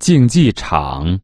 竞技场。